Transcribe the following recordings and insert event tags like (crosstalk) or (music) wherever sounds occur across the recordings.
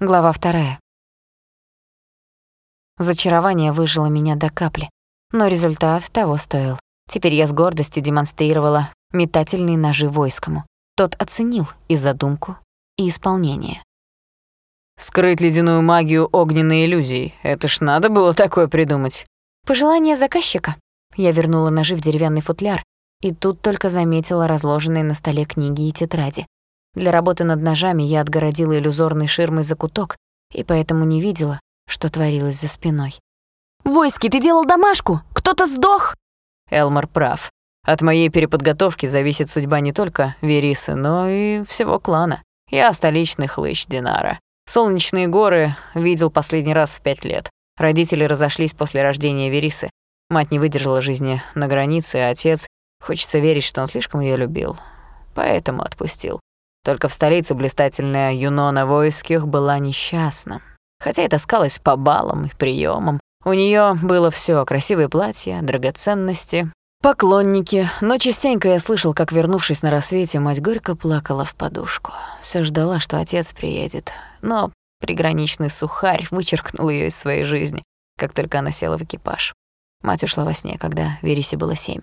Глава вторая. Зачарование выжило меня до капли, но результат того стоил. Теперь я с гордостью демонстрировала метательные ножи войскому. Тот оценил и задумку, и исполнение. «Скрыть ледяную магию огненной иллюзии. Это ж надо было такое придумать». «Пожелание заказчика». Я вернула ножи в деревянный футляр, и тут только заметила разложенные на столе книги и тетради. Для работы над ножами я отгородила иллюзорной ширмой закуток и поэтому не видела, что творилось за спиной. «Войски, ты делал домашку! Кто-то сдох!» Элмар прав. От моей переподготовки зависит судьба не только Верисы, но и всего клана. Я столичный хлыщ Динара. Солнечные горы видел последний раз в пять лет. Родители разошлись после рождения Верисы. Мать не выдержала жизни на границе, а отец... Хочется верить, что он слишком ее любил. Поэтому отпустил. Только в столице блистательная Юнона Войских была несчастна. Хотя и таскалась по балам и приемам. У нее было все: красивые платья, драгоценности, поклонники. Но частенько я слышал, как, вернувшись на рассвете, мать горько плакала в подушку. Все ждала, что отец приедет. Но приграничный сухарь вычеркнул ее из своей жизни, как только она села в экипаж. Мать ушла во сне, когда Верисе было семь.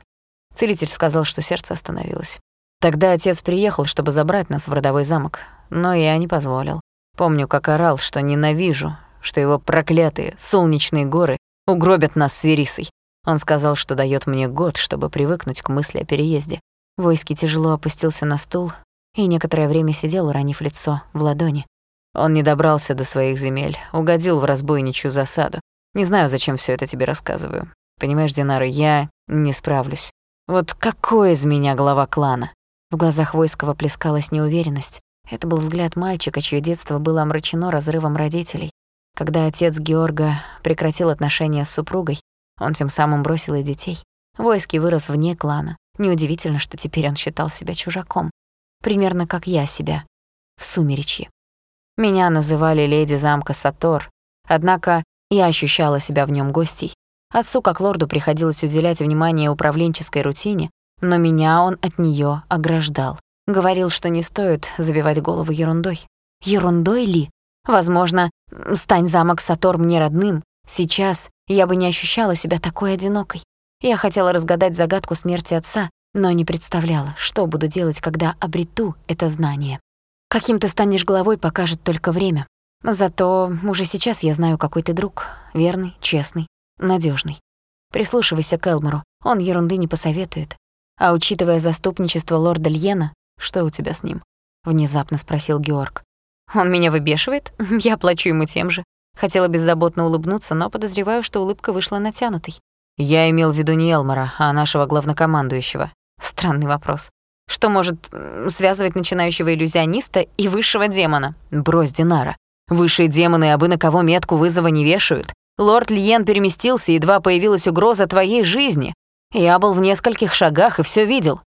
Целитель сказал, что сердце остановилось. Тогда отец приехал, чтобы забрать нас в родовой замок, но я не позволил. Помню, как орал, что ненавижу, что его проклятые солнечные горы угробят нас с Верисой. Он сказал, что дает мне год, чтобы привыкнуть к мысли о переезде. Войски тяжело опустился на стул и некоторое время сидел, уронив лицо в ладони. Он не добрался до своих земель, угодил в разбойничью засаду. Не знаю, зачем все это тебе рассказываю. Понимаешь, Динара, я не справлюсь. Вот какой из меня глава клана? В глазах Войского плескалась неуверенность. Это был взгляд мальчика, чье детство было омрачено разрывом родителей. Когда отец Георга прекратил отношения с супругой, он тем самым бросил и детей. Войский вырос вне клана. Неудивительно, что теперь он считал себя чужаком. Примерно как я себя. В сумеречье. Меня называли леди замка Сатор, однако я ощущала себя в нем гостей. Отцу, как лорду, приходилось уделять внимание управленческой рутине, но меня он от неё ограждал. Говорил, что не стоит забивать голову ерундой. Ерундой ли? Возможно, стань замок Сатор мне родным. Сейчас я бы не ощущала себя такой одинокой. Я хотела разгадать загадку смерти отца, но не представляла, что буду делать, когда обрету это знание. Каким ты станешь главой, покажет только время. Зато уже сейчас я знаю, какой ты друг. Верный, честный, надежный. Прислушивайся к Элмору, он ерунды не посоветует. А учитывая заступничество лорда Льена, что у тебя с ним? Внезапно спросил Георг. Он меня выбешивает, (laughs) я плачу ему тем же. Хотела беззаботно улыбнуться, но подозреваю, что улыбка вышла натянутой. Я имел в виду не Элмора, а нашего главнокомандующего. Странный вопрос. Что может связывать начинающего иллюзиониста и высшего демона? Брось, Динара. Высшие демоны абы на кого метку вызова не вешают. Лорд Льен переместился, едва появилась угроза твоей жизни. Я был в нескольких шагах и все видел.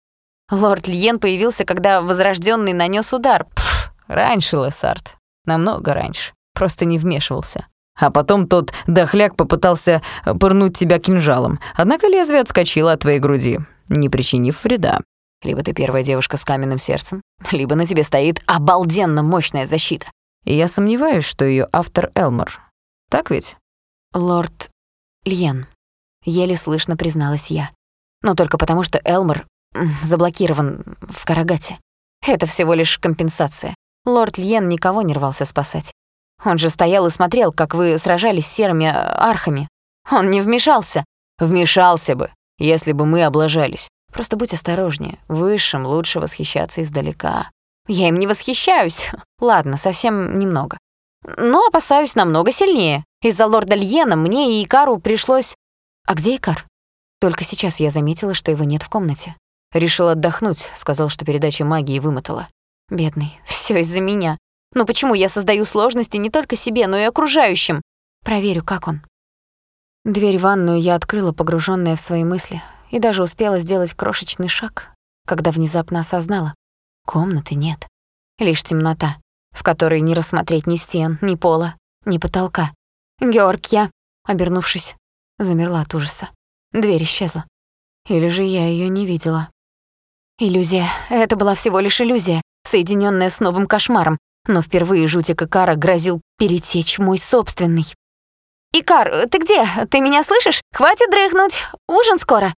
Лорд Льен появился, когда Возрожденный нанес удар. Пф, раньше, Лессард. Намного раньше. Просто не вмешивался. А потом тот дохляк попытался пырнуть тебя кинжалом. Однако лезвие отскочило от твоей груди, не причинив вреда. Либо ты первая девушка с каменным сердцем, либо на тебе стоит обалденно мощная защита. И я сомневаюсь, что ее автор Элмор. Так ведь? Лорд Льен. Еле слышно призналась я. Но только потому, что Элмор заблокирован в Карагате. Это всего лишь компенсация. Лорд Льен никого не рвался спасать. Он же стоял и смотрел, как вы сражались с серыми архами. Он не вмешался. Вмешался бы, если бы мы облажались. Просто будь осторожнее. Высшим лучше восхищаться издалека. Я им не восхищаюсь. (laughs) Ладно, совсем немного. Но опасаюсь намного сильнее. Из-за лорда Льена мне и Икару пришлось... А где Икар? Только сейчас я заметила, что его нет в комнате. Решил отдохнуть, сказал, что передача магии вымотала. Бедный, все из-за меня. Но почему я создаю сложности не только себе, но и окружающим? Проверю, как он. Дверь в ванную я открыла, погруженная в свои мысли, и даже успела сделать крошечный шаг, когда внезапно осознала. Комнаты нет. Лишь темнота, в которой не рассмотреть ни стен, ни пола, ни потолка. «Георг, я...» Обернувшись, замерла от ужаса. Дверь исчезла. Или же я ее не видела. Иллюзия. Это была всего лишь иллюзия, соединенная с новым кошмаром. но впервые жутик Икара грозил перетечь мой собственный. «Икар, ты где? Ты меня слышишь? Хватит дрыхнуть! Ужин скоро!»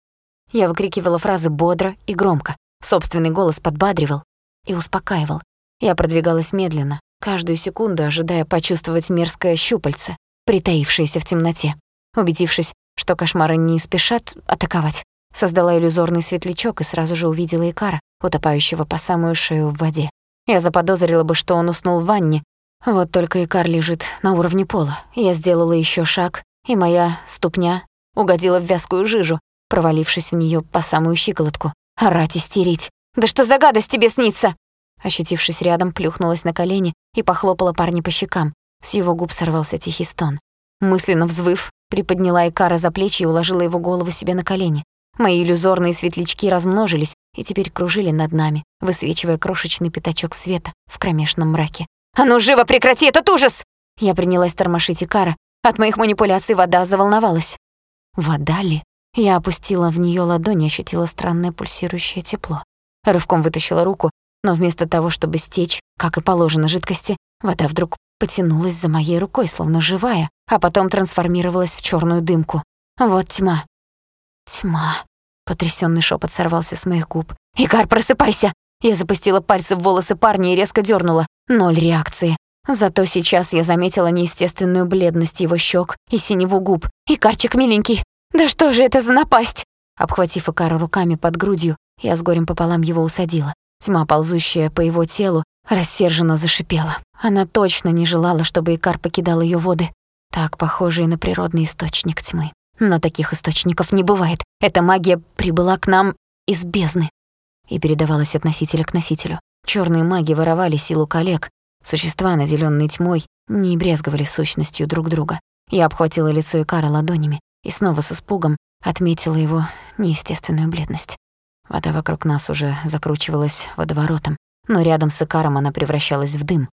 Я выкрикивала фразы бодро и громко. Собственный голос подбадривал и успокаивал. Я продвигалась медленно, каждую секунду ожидая почувствовать мерзкое щупальце, притаившееся в темноте. Убедившись, что кошмары не спешат атаковать, создала иллюзорный светлячок и сразу же увидела Икара, утопающего по самую шею в воде. Я заподозрила бы, что он уснул в ванне, вот только Икар лежит на уровне пола. Я сделала еще шаг, и моя ступня угодила в вязкую жижу, провалившись в нее по самую щиколотку. Орать истерить. «Да что за гадость тебе снится?» Ощутившись рядом, плюхнулась на колени и похлопала парня по щекам. С его губ сорвался тихий стон. Мысленно взвыв, приподняла Икара за плечи и уложила его голову себе на колени. Мои иллюзорные светлячки размножились и теперь кружили над нами, высвечивая крошечный пятачок света в кромешном мраке. «А ну, живо прекрати этот ужас!» Я принялась тормошить Икара. От моих манипуляций вода заволновалась. Вода ли? Я опустила в нее ладонь и ощутила странное пульсирующее тепло. Рывком вытащила руку, но вместо того, чтобы стечь, как и положено жидкости, вода вдруг потянулась за моей рукой, словно живая, а потом трансформировалась в черную дымку. Вот тьма. Тьма. Потрясенный шепот сорвался с моих губ. «Игар, просыпайся!» Я запустила пальцы в волосы парня и резко дернула. Ноль реакции. Зато сейчас я заметила неестественную бледность его щек и синеву губ. «Икарчик миленький, да что же это за напасть?» Обхватив Икара руками под грудью, я с горем пополам его усадила. Тьма, ползущая по его телу, рассерженно зашипела. Она точно не желала, чтобы Икар покидал ее воды, так похожие на природный источник тьмы. Но таких источников не бывает. Эта магия прибыла к нам из бездны и передавалась от носителя к носителю. Черные маги воровали силу коллег. Существа, наделенные тьмой, не брезговали сущностью друг друга. Я обхватила лицо Икара ладонями и снова с испугом отметила его неестественную бледность. Вода вокруг нас уже закручивалась водоворотом, но рядом с Икаром она превращалась в дым.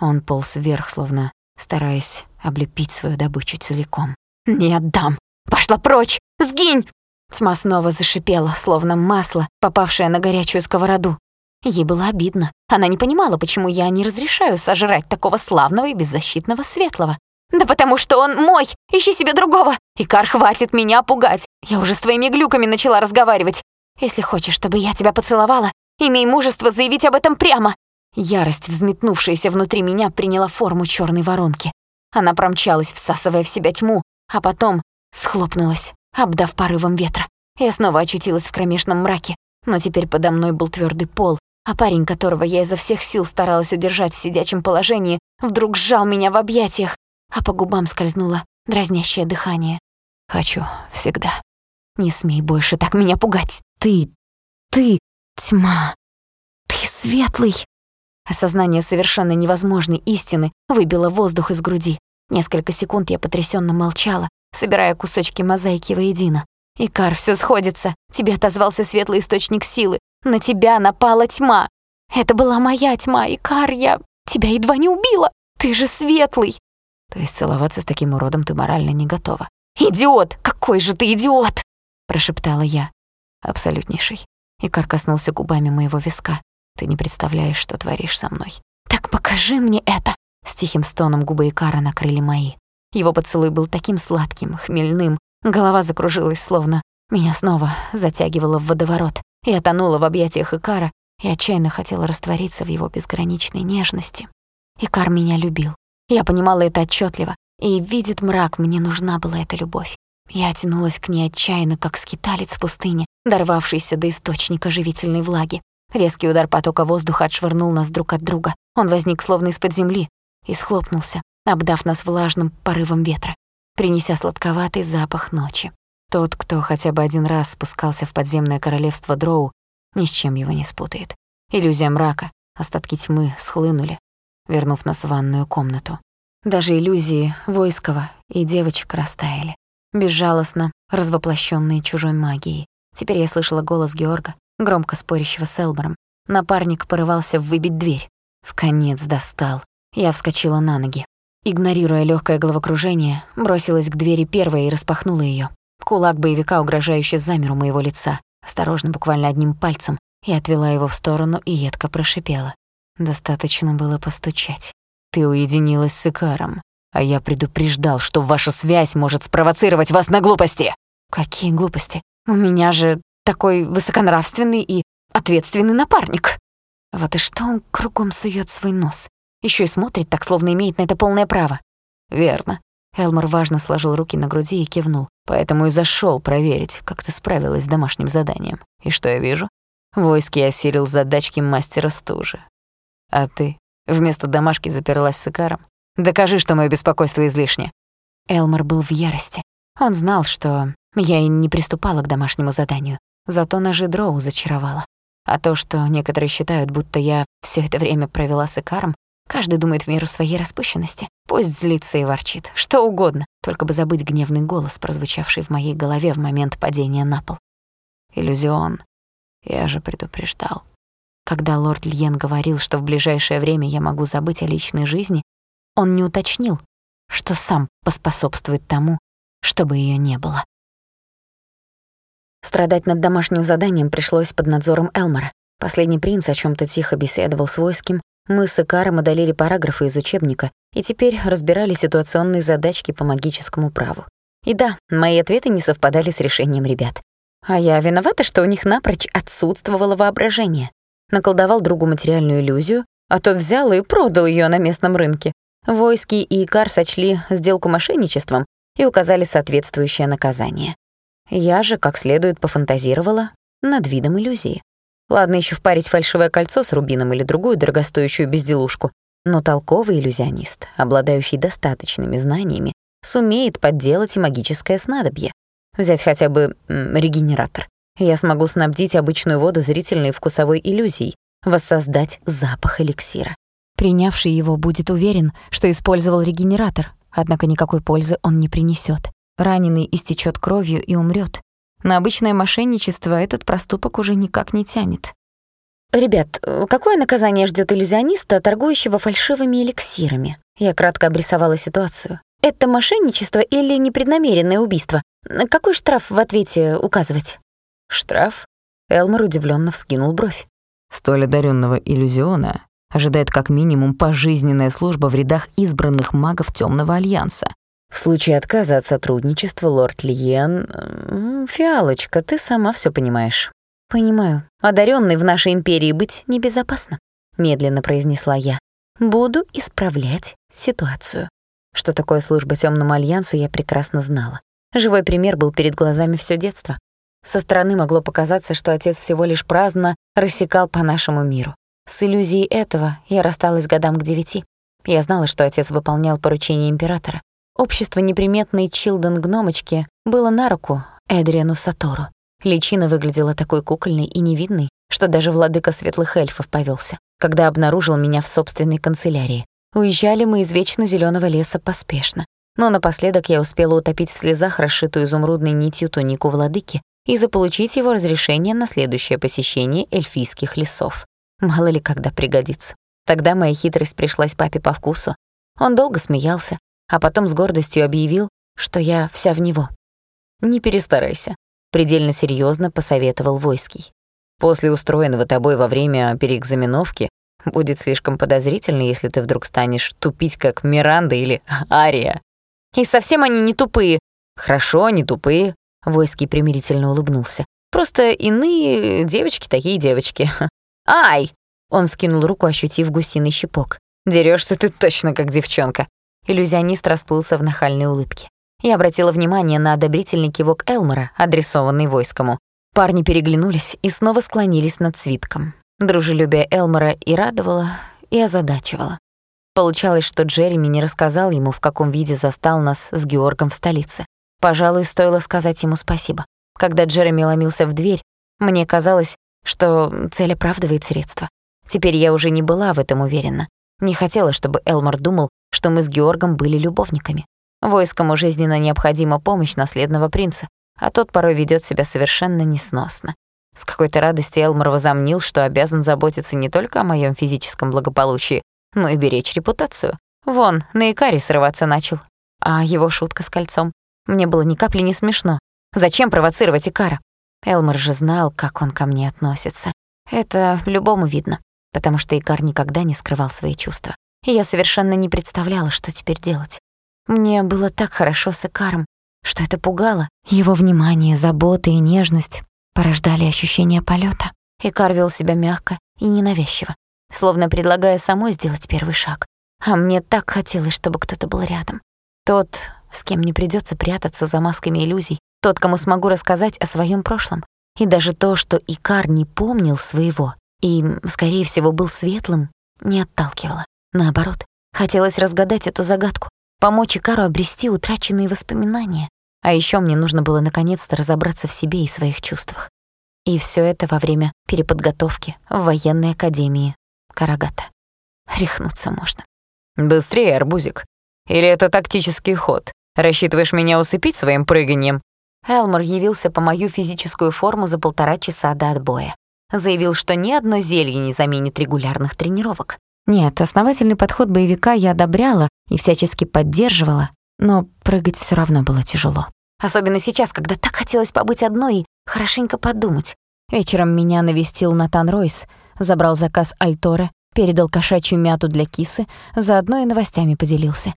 Он полз вверх, словно стараясь облепить свою добычу целиком. «Не отдам! Пошла прочь! Сгинь!» Тьма снова зашипела, словно масло, попавшее на горячую сковороду. Ей было обидно. Она не понимала, почему я не разрешаю сожрать такого славного и беззащитного светлого. «Да потому что он мой! Ищи себе другого! Икар, хватит меня пугать! Я уже с твоими глюками начала разговаривать. Если хочешь, чтобы я тебя поцеловала, имей мужество заявить об этом прямо!» Ярость, взметнувшаяся внутри меня, приняла форму черной воронки. Она промчалась, всасывая в себя тьму, а потом схлопнулась обдав порывом ветра. Я снова очутилась в кромешном мраке, но теперь подо мной был твердый пол, а парень, которого я изо всех сил старалась удержать в сидячем положении, вдруг сжал меня в объятиях, а по губам скользнуло дразнящее дыхание. «Хочу всегда. Не смей больше так меня пугать. Ты, ты, тьма, ты светлый». Осознание совершенно невозможной истины выбило воздух из груди. Несколько секунд я потрясенно молчала, собирая кусочки мозаики воедино. «Икар, все сходится. Тебе отозвался светлый источник силы. На тебя напала тьма. Это была моя тьма, Икар, я тебя едва не убила. Ты же светлый!» То есть целоваться с таким уродом ты морально не готова. «Идиот! Какой же ты идиот!» прошептала я. Абсолютнейший. Икар коснулся губами моего виска. Ты не представляешь, что творишь со мной. «Так покажи мне это!» С тихим стоном губы Икара накрыли мои. Его поцелуй был таким сладким, хмельным. Голова закружилась, словно меня снова затягивало в водоворот. Я тонула в объятиях Икара и отчаянно хотела раствориться в его безграничной нежности. Икар меня любил. Я понимала это отчетливо, и видит мрак, мне нужна была эта любовь. Я тянулась к ней отчаянно, как скиталец в пустыне, дорвавшийся до источника живительной влаги. Резкий удар потока воздуха отшвырнул нас друг от друга. Он возник словно из-под земли и схлопнулся, обдав нас влажным порывом ветра, принеся сладковатый запах ночи. Тот, кто хотя бы один раз спускался в подземное королевство Дроу, ни с чем его не спутает. Иллюзия мрака, остатки тьмы схлынули, вернув нас в ванную комнату. Даже иллюзии войского и девочек растаяли, безжалостно развоплощенные чужой магией. Теперь я слышала голос Георга, громко спорящего с Элмором. Напарник порывался выбить дверь. В конец достал. Я вскочила на ноги. Игнорируя легкое головокружение, бросилась к двери первой и распахнула ее. Кулак боевика угрожающе замер у моего лица, осторожно, буквально одним пальцем, и отвела его в сторону и едко прошипела. Достаточно было постучать. Ты уединилась с Икаром, а я предупреждал, что ваша связь может спровоцировать вас на глупости. Какие глупости? У меня же такой высоконравственный и ответственный напарник. Вот и что он кругом сует свой нос. Еще и смотрит так, словно имеет на это полное право. Верно. Элмор важно сложил руки на груди и кивнул. Поэтому и зашел проверить, как ты справилась с домашним заданием. И что я вижу? Войски осилил задачки мастера стужи. А ты вместо домашки заперлась с Икаром? Докажи, что мое беспокойство излишне. Элмор был в ярости. Он знал, что я и не приступала к домашнему заданию. Зато ножи Дроу зачаровала. А то, что некоторые считают, будто я все это время провела с Икаром, каждый думает в меру своей распущенности. Пусть злится и ворчит, что угодно, только бы забыть гневный голос, прозвучавший в моей голове в момент падения на пол. Иллюзион. Я же предупреждал. Когда лорд Льен говорил, что в ближайшее время я могу забыть о личной жизни, он не уточнил, что сам поспособствует тому, чтобы ее не было. Страдать над домашним заданием пришлось под надзором Элмора. Последний принц о чем то тихо беседовал с войским, мы с Икаром одолели параграфы из учебника и теперь разбирали ситуационные задачки по магическому праву. И да, мои ответы не совпадали с решением ребят. А я виновата, что у них напрочь отсутствовало воображение. Наколдовал другу материальную иллюзию, а тот взял и продал ее на местном рынке. Войски и Икар сочли сделку мошенничеством и указали соответствующее наказание. Я же, как следует, пофантазировала над видом иллюзии. Ладно еще впарить фальшивое кольцо с рубином или другую дорогостоящую безделушку, но толковый иллюзионист, обладающий достаточными знаниями, сумеет подделать и магическое снадобье. Взять хотя бы м, регенератор. Я смогу снабдить обычную воду зрительной и вкусовой иллюзией, воссоздать запах эликсира. Принявший его будет уверен, что использовал регенератор, однако никакой пользы он не принесет. Раненый истечет кровью и умрет. На обычное мошенничество этот проступок уже никак не тянет. «Ребят, какое наказание ждет иллюзиониста, торгующего фальшивыми эликсирами?» Я кратко обрисовала ситуацию. «Это мошенничество или непреднамеренное убийство? Какой штраф в ответе указывать?» «Штраф?» Элмор удивленно вскинул бровь. «Столь одаренного иллюзиона ожидает как минимум пожизненная служба в рядах избранных магов Темного Альянса. В случае отказа от сотрудничества, лорд Лиен... Фиалочка, ты сама все понимаешь. Понимаю. Одаренный в нашей империи быть небезопасно, медленно произнесла я. Буду исправлять ситуацию. Что такое служба Темному Альянсу, я прекрасно знала. Живой пример был перед глазами все детство. Со стороны могло показаться, что отец всего лишь праздно рассекал по нашему миру. С иллюзией этого я рассталась годам к девяти. Я знала, что отец выполнял поручение императора. Общество неприметной Чилден-гномочки было на руку Эдриану Сатору. Личина выглядела такой кукольной и невидной, что даже владыка светлых эльфов повелся, когда обнаружил меня в собственной канцелярии. Уезжали мы из вечно зеленого леса поспешно. Но напоследок я успела утопить в слезах расшитую изумрудной нитью тунику владыки и заполучить его разрешение на следующее посещение эльфийских лесов. Мало ли когда пригодится. Тогда моя хитрость пришлась папе по вкусу. Он долго смеялся, а потом с гордостью объявил, что я вся в него. «Не перестарайся», — предельно серьезно посоветовал Войский. «После устроенного тобой во время переэкзаменовки будет слишком подозрительно, если ты вдруг станешь тупить, как Миранда или Ария». «И совсем они не тупые». «Хорошо, не тупые», — Войский примирительно улыбнулся. «Просто иные девочки такие девочки». «Ай!» — он скинул руку, ощутив гусиный щепок. Дерешься ты точно как девчонка. Иллюзионист расплылся в нахальной улыбке. Я обратила внимание на одобрительный кивок Элмора, адресованный войскому. Парни переглянулись и снова склонились над свитком. Дружелюбие Элмора и радовало, и озадачивало. Получалось, что Джереми не рассказал ему, в каком виде застал нас с Георгом в столице. Пожалуй, стоило сказать ему спасибо. Когда Джереми ломился в дверь, мне казалось, что цель оправдывает средства. Теперь я уже не была в этом уверена. Не хотела, чтобы Элмор думал, что мы с Георгом были любовниками. Войскому жизненно необходима помощь наследного принца, а тот порой ведет себя совершенно несносно. С какой-то радости Элмор возомнил, что обязан заботиться не только о моем физическом благополучии, но и беречь репутацию. Вон, на Икаре срываться начал. А его шутка с кольцом. Мне было ни капли не смешно. Зачем провоцировать Икара? Элмор же знал, как он ко мне относится. Это любому видно. потому что Икар никогда не скрывал свои чувства. Я совершенно не представляла, что теперь делать. Мне было так хорошо с Икаром, что это пугало. Его внимание, забота и нежность порождали ощущение полета. Икар вел себя мягко и ненавязчиво, словно предлагая самой сделать первый шаг. А мне так хотелось, чтобы кто-то был рядом. Тот, с кем не придется прятаться за масками иллюзий, тот, кому смогу рассказать о своем прошлом. И даже то, что Икар не помнил своего и, скорее всего, был светлым, не отталкивало. Наоборот, хотелось разгадать эту загадку, помочь Икару обрести утраченные воспоминания. А еще мне нужно было наконец-то разобраться в себе и своих чувствах. И все это во время переподготовки в военной академии Карагата. Рехнуться можно. «Быстрее, арбузик. Или это тактический ход? Рассчитываешь меня усыпить своим прыганием?» Элмор явился по мою физическую форму за полтора часа до отбоя. Заявил, что ни одно зелье не заменит регулярных тренировок. Нет, основательный подход боевика я одобряла и всячески поддерживала, но прыгать все равно было тяжело. Особенно сейчас, когда так хотелось побыть одной и хорошенько подумать. Вечером меня навестил Натан Ройс, забрал заказ Альторе, передал кошачью мяту для кисы, заодно и новостями поделился.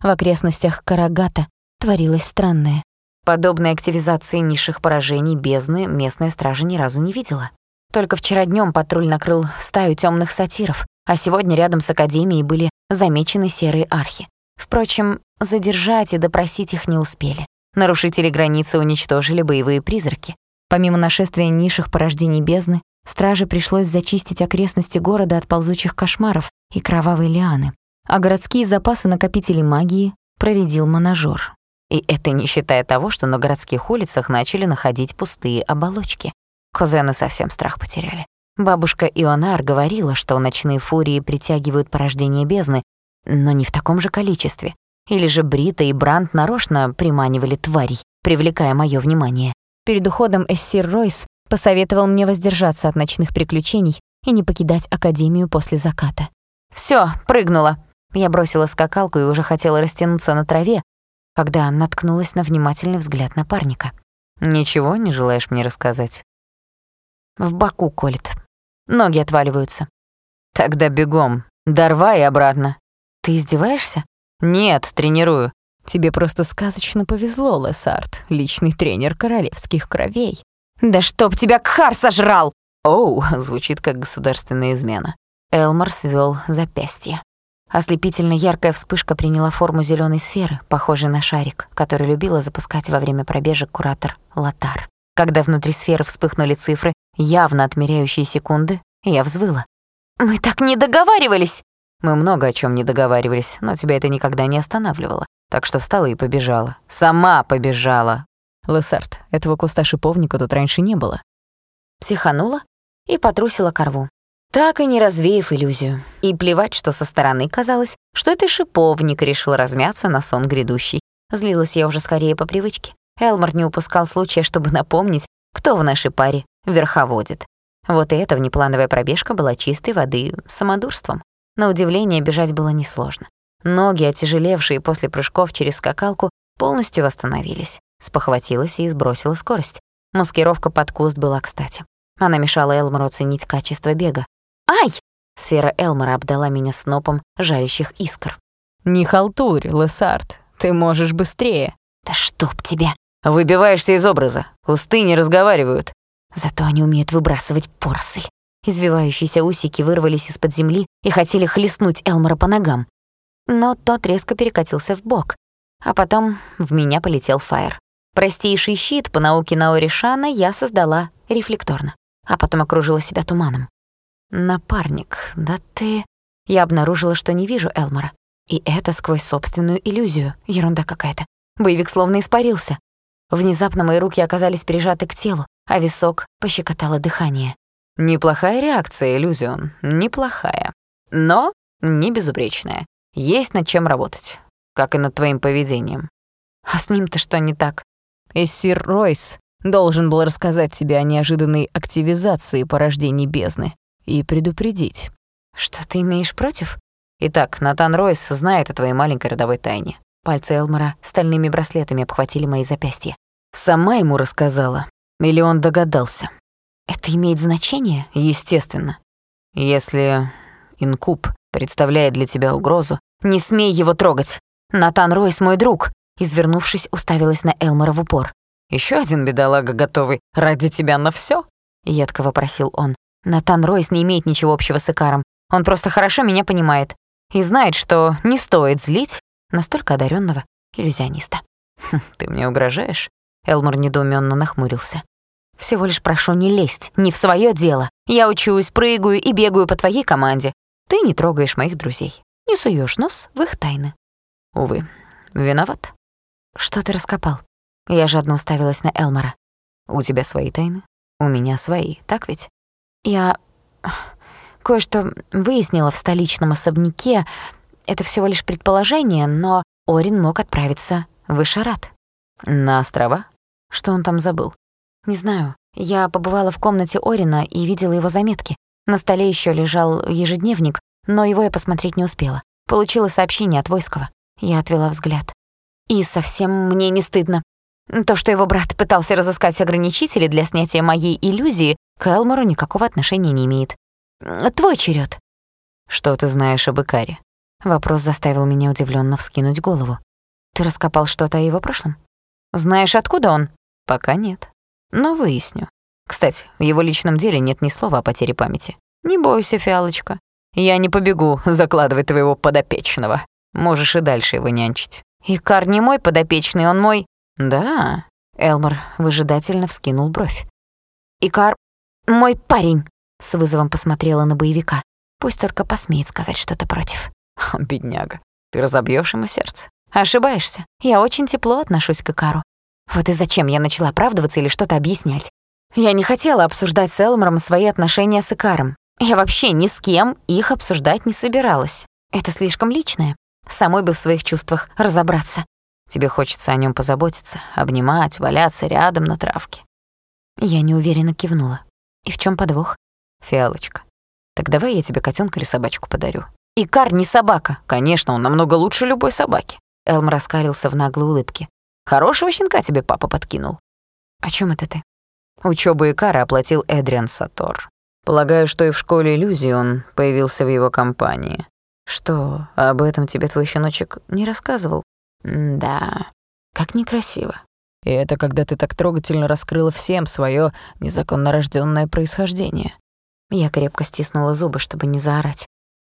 В окрестностях Карагата творилось странное. Подобной активизации низших поражений бездны местная стража ни разу не видела. Только вчера днем патруль накрыл стаю темных сатиров, а сегодня рядом с Академией были замечены серые архи. Впрочем, задержать и допросить их не успели. Нарушители границы уничтожили боевые призраки. Помимо нашествия низших порождений бездны, страже пришлось зачистить окрестности города от ползучих кошмаров и кровавой лианы. А городские запасы накопителей магии проредил монажёр. И это не считая того, что на городских улицах начали находить пустые оболочки. Кузены совсем страх потеряли. Бабушка Ионар говорила, что ночные фурии притягивают порождение бездны, но не в таком же количестве. Или же Брита и Бранд нарочно приманивали тварей, привлекая моё внимание. Перед уходом Эссир Ройс посоветовал мне воздержаться от ночных приключений и не покидать Академию после заката. «Всё, прыгнула». Я бросила скакалку и уже хотела растянуться на траве, когда наткнулась на внимательный взгляд напарника. «Ничего не желаешь мне рассказать?» В боку колет. Ноги отваливаются. «Тогда бегом. Дорвай обратно». «Ты издеваешься?» «Нет, тренирую». «Тебе просто сказочно повезло, Лесард, личный тренер королевских кровей». «Да чтоб тебя Кхар сожрал!» «Оу», звучит как государственная измена. Элмор свёл запястье. Ослепительно яркая вспышка приняла форму зелёной сферы, похожей на шарик, который любила запускать во время пробежек куратор Латар. Когда внутри сферы вспыхнули цифры, явно отмеряющие секунды, я взвыла. «Мы так не договаривались!» Мы много о чем не договаривались, но тебя это никогда не останавливало. Так что встала и побежала. Сама побежала. Лессард, этого куста шиповника тут раньше не было. Психанула и потрусила к рву. Так и не развеяв иллюзию. И плевать, что со стороны казалось, что это шиповник решил размяться на сон грядущий. Злилась я уже скорее по привычке. Элмор не упускал случая, чтобы напомнить, кто в нашей паре верховодит. Вот и эта внеплановая пробежка была чистой воды самодурством. На удивление, бежать было несложно. Ноги, отяжелевшие после прыжков через скакалку, полностью восстановились. Спохватилась и сбросила скорость. Маскировка под куст была кстати. Она мешала Элмору оценить качество бега. «Ай!» Сфера Элмора обдала меня снопом жарящих искр. «Не халтурь, Лессард, ты можешь быстрее». «Да чтоб тебя!» «Выбиваешься из образа. Кусты не разговаривают». Зато они умеют выбрасывать поросль. Извивающиеся усики вырвались из-под земли и хотели хлестнуть Элмора по ногам. Но тот резко перекатился в бок, а потом в меня полетел фаер. Простейший щит по науке Наори Шана я создала рефлекторно, а потом окружила себя туманом. «Напарник, да ты...» Я обнаружила, что не вижу Элмора. И это сквозь собственную иллюзию. Ерунда какая-то. Боевик словно испарился. Внезапно мои руки оказались прижаты к телу, а висок пощекотало дыхание. Неплохая реакция, иллюзион, неплохая. Но не безупречная. Есть над чем работать, как и над твоим поведением. А с ним-то что не так? Эссир Ройс должен был рассказать тебе о неожиданной активизации порождений бездны и предупредить. Что ты имеешь против? Итак, Натан Ройс знает о твоей маленькой родовой тайне. Пальцы Элмора стальными браслетами обхватили мои запястья. Сама ему рассказала. Или он догадался. Это имеет значение? Естественно. Если инкуб представляет для тебя угрозу, не смей его трогать. Натан Ройс мой друг. Извернувшись, уставилась на Элмора в упор. Еще один бедолага, готовый ради тебя на все? едко вопросил он. Натан Ройс не имеет ничего общего с Икаром. Он просто хорошо меня понимает и знает, что не стоит злить настолько одаренного иллюзиониста. Хм, «Ты мне угрожаешь?» Элмор недоуменно нахмурился. «Всего лишь прошу не лезть, не в свое дело. Я учусь, прыгаю и бегаю по твоей команде. Ты не трогаешь моих друзей, не суешь нос в их тайны». «Увы, виноват». «Что ты раскопал?» Я жадно уставилась на Элмора. «У тебя свои тайны, у меня свои, так ведь?» «Я кое-что выяснила в столичном особняке. Это всего лишь предположение, но Орин мог отправиться в Ишарат». «На острова? Что он там забыл?» «Не знаю. Я побывала в комнате Орина и видела его заметки. На столе еще лежал ежедневник, но его я посмотреть не успела. Получила сообщение от Войского. Я отвела взгляд. И совсем мне не стыдно. То, что его брат пытался разыскать ограничители для снятия моей иллюзии, к Элмору никакого отношения не имеет. Твой черед. Что ты знаешь об Икаре? Вопрос заставил меня удивленно вскинуть голову. Ты раскопал что-то о его прошлом? Знаешь, откуда он? Пока нет. Но выясню. Кстати, в его личном деле нет ни слова о потере памяти. Не бойся, фиалочка. Я не побегу закладывать твоего подопечного. Можешь и дальше его нянчить. Икар не мой подопечный, он мой... Да. Элмор выжидательно вскинул бровь. Икар мой парень, с вызовом посмотрела на боевика. Пусть только посмеет сказать что-то против. Бедняга, ты разобьешь ему сердце. Ошибаешься. Я очень тепло отношусь к Икару. Вот и зачем я начала оправдываться или что-то объяснять. Я не хотела обсуждать с Элмором свои отношения с Икаром. Я вообще ни с кем их обсуждать не собиралась. Это слишком личное. Самой бы в своих чувствах разобраться. Тебе хочется о нем позаботиться, обнимать, валяться рядом на травке. Я неуверенно кивнула. И в чем подвох? Фиалочка, так давай я тебе котенка или собачку подарю. Икар не собака. Конечно, он намного лучше любой собаки. Элм раскарился в наглой улыбке. Хорошего щенка тебе папа подкинул. О чем это ты? Учебу Икара оплатил Эдриан Сатор. Полагаю, что и в школе иллюзий он появился в его компании. Что, об этом тебе твой щеночек не рассказывал? М да, как некрасиво. И это когда ты так трогательно раскрыла всем свое незаконно рожденное происхождение. Я крепко стиснула зубы, чтобы не заорать.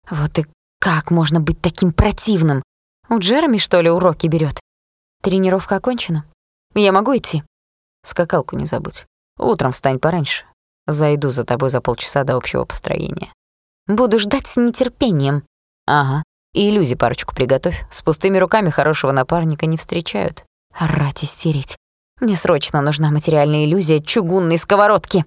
Вот и как можно быть таким противным? У Джереми, что ли, уроки берет? Тренировка окончена. Я могу идти? Скакалку не забудь. Утром встань пораньше. Зайду за тобой за полчаса до общего построения. Буду ждать с нетерпением. Ага. И иллюзий парочку приготовь. С пустыми руками хорошего напарника не встречают. Рать истерить. Мне срочно нужна материальная иллюзия чугунной сковородки.